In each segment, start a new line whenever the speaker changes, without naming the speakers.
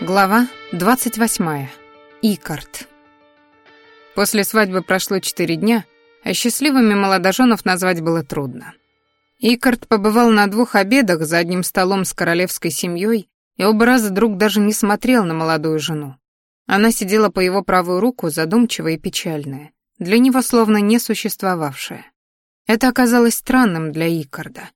Глава 28. Икарт. После свадьбы прошло четыре дня, а счастливыми молодоженов назвать было трудно. Икарт побывал на двух обедах за одним столом с королевской семьей, и оба раза друг даже не смотрел на молодую жену. Она сидела по его правую руку, задумчивая и печальная, для него словно не существовавшая. Это оказалось странным для Икарда.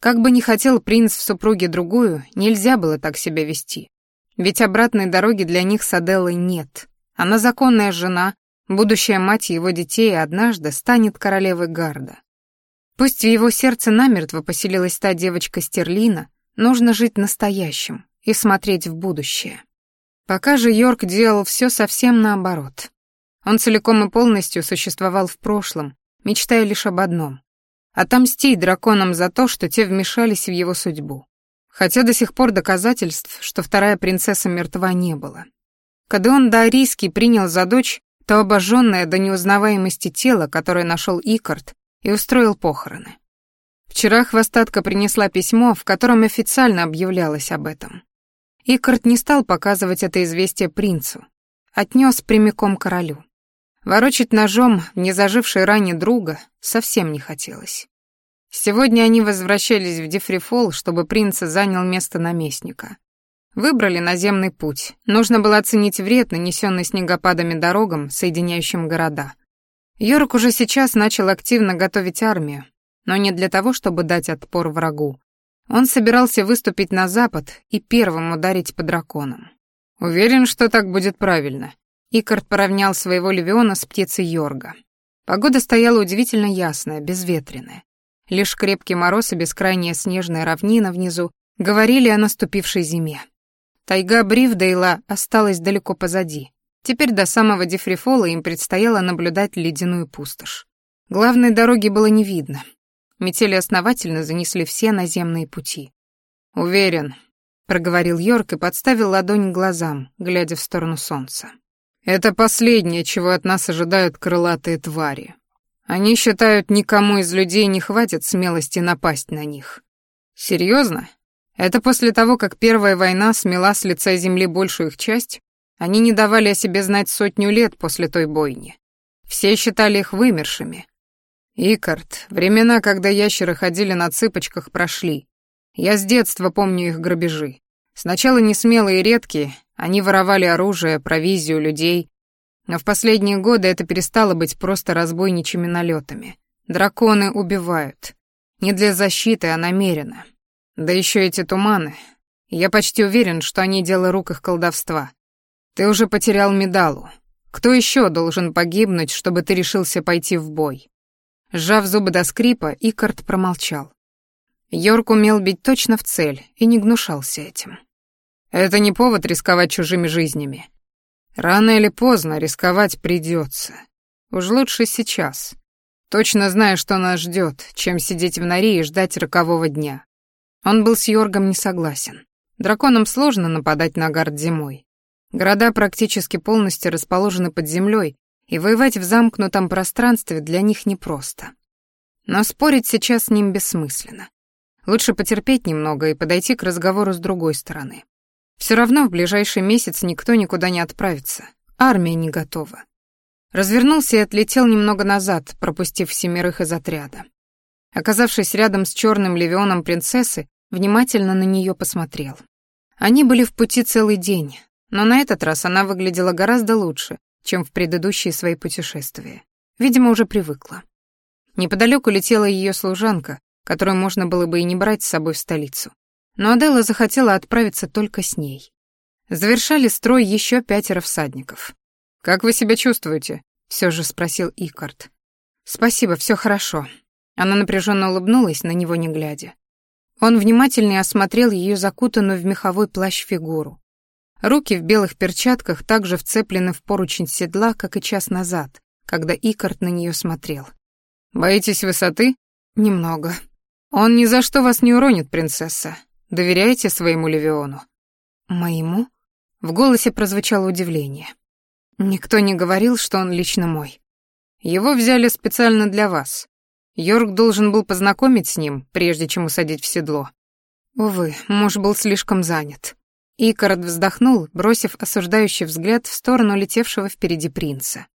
Как бы ни хотел принц в супруге другую, нельзя было так себя вести. Ведь обратной дороги для них с Аделлой нет. Она законная жена, будущая мать его детей однажды станет королевой Гарда. Пусть в его сердце намертво поселилась та девочка Стерлина, нужно жить настоящим и смотреть в будущее. Пока же Йорк делал все совсем наоборот. Он целиком и полностью существовал в прошлом, мечтая лишь об одном — отомстить драконам за то, что те вмешались в его судьбу хотя до сих пор доказательств, что вторая принцесса мертва, не было. Когда он Даорийский принял за дочь то обожженное до неузнаваемости тело, которое нашел Икард, и устроил похороны. Вчера хвостатка принесла письмо, в котором официально объявлялось об этом. Икард не стал показывать это известие принцу, отнес прямиком королю. Ворочать ножом в незажившей ране друга совсем не хотелось. Сегодня они возвращались в Дифрифол, чтобы принц занял место наместника. Выбрали наземный путь. Нужно было оценить вред, нанесенный снегопадами дорогам, соединяющим города. Йорк уже сейчас начал активно готовить армию, но не для того, чтобы дать отпор врагу. Он собирался выступить на запад и первым ударить по драконам. Уверен, что так будет правильно. Икард поравнял своего левиона с птицей Йорга. Погода стояла удивительно ясная, безветренная. Лишь крепкий мороз и бескрайняя снежная равнина внизу говорили о наступившей зиме. Тайга Бривдейла осталась далеко позади. Теперь до самого Дифрифола им предстояло наблюдать ледяную пустошь. Главной дороги было не видно. Метели основательно занесли все наземные пути. «Уверен», — проговорил Йорк и подставил ладонь к глазам, глядя в сторону солнца. «Это последнее, чего от нас ожидают крылатые твари. Они считают, никому из людей не хватит смелости напасть на них. Серьезно? Это после того, как Первая война смела с лица земли большую их часть? Они не давали о себе знать сотню лет после той бойни. Все считали их вымершими. Икард, времена, когда ящеры ходили на цыпочках, прошли. Я с детства помню их грабежи. Сначала несмелые и редкие, они воровали оружие, провизию, людей, но в последние годы это перестало быть просто разбойничьими налетами. Драконы убивают. Не для защиты, а намеренно. Да еще эти туманы. Я почти уверен, что они дело рук их колдовства. Ты уже потерял медалу. Кто еще должен погибнуть, чтобы ты решился пойти в бой? Сжав зубы до скрипа, Икард промолчал. Йорк умел бить точно в цель и не гнушался этим. Это не повод рисковать чужими жизнями. Рано или поздно рисковать придется. Уж лучше сейчас. Точно зная, что нас ждет, чем сидеть в норе и ждать рокового дня. Он был с Йоргом не согласен. Драконам сложно нападать на гард зимой. Города практически полностью расположены под землей, и воевать в замкнутом пространстве для них непросто. Но спорить сейчас с ним бессмысленно. Лучше потерпеть немного и подойти к разговору с другой стороны. Все равно в ближайший месяц никто никуда не отправится. Армия не готова. Развернулся и отлетел немного назад, пропустив семерых из отряда. Оказавшись рядом с черным левионом принцессы, внимательно на нее посмотрел. Они были в пути целый день, но на этот раз она выглядела гораздо лучше, чем в предыдущие свои путешествия. Видимо, уже привыкла. Неподалеку летела ее служанка, которую можно было бы и не брать с собой в столицу но Аделла захотела отправиться только с ней. Завершали строй еще пятеро всадников. «Как вы себя чувствуете?» — все же спросил Икард. «Спасибо, все хорошо». Она напряженно улыбнулась, на него не глядя. Он внимательно осмотрел ее закутанную в меховой плащ фигуру. Руки в белых перчатках также вцеплены в поручень седла, как и час назад, когда Икард на нее смотрел. «Боитесь высоты?» «Немного». «Он ни за что вас не уронит, принцесса. Доверяете своему Левиону?» «Моему?» В голосе прозвучало удивление. «Никто не говорил, что он лично мой. Его взяли специально для вас. Йорк должен был познакомить с ним, прежде чем усадить в седло. Увы, муж был слишком занят. Икард вздохнул, бросив осуждающий взгляд в сторону летевшего впереди принца.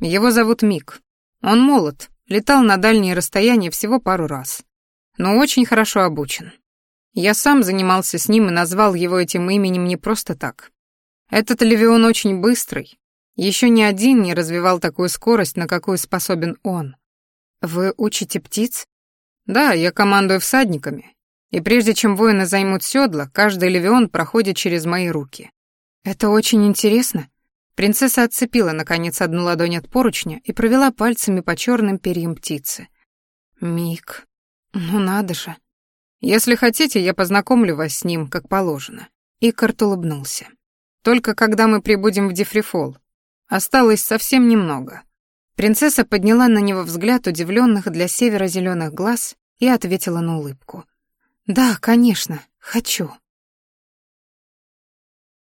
Его зовут Мик. Он молод, летал на дальние расстояния всего пару раз, но очень хорошо обучен. Я сам занимался с ним и назвал его этим именем не просто так. Этот Левион очень быстрый. Еще ни один не развивал такую скорость, на какую способен он. Вы учите птиц? Да, я командую всадниками. И прежде чем воины займут седла, каждый Левион проходит через мои руки. Это очень интересно. Принцесса отцепила, наконец, одну ладонь от поручня и провела пальцами по черным перьям птицы. Мик, ну надо же. Если хотите, я познакомлю вас с ним, как положено. Икарт улыбнулся. Только когда мы прибудем в Дифрифол. Осталось совсем немного. Принцесса подняла на него взгляд удивленных для севера зеленых глаз и ответила на улыбку. «Да, конечно, хочу».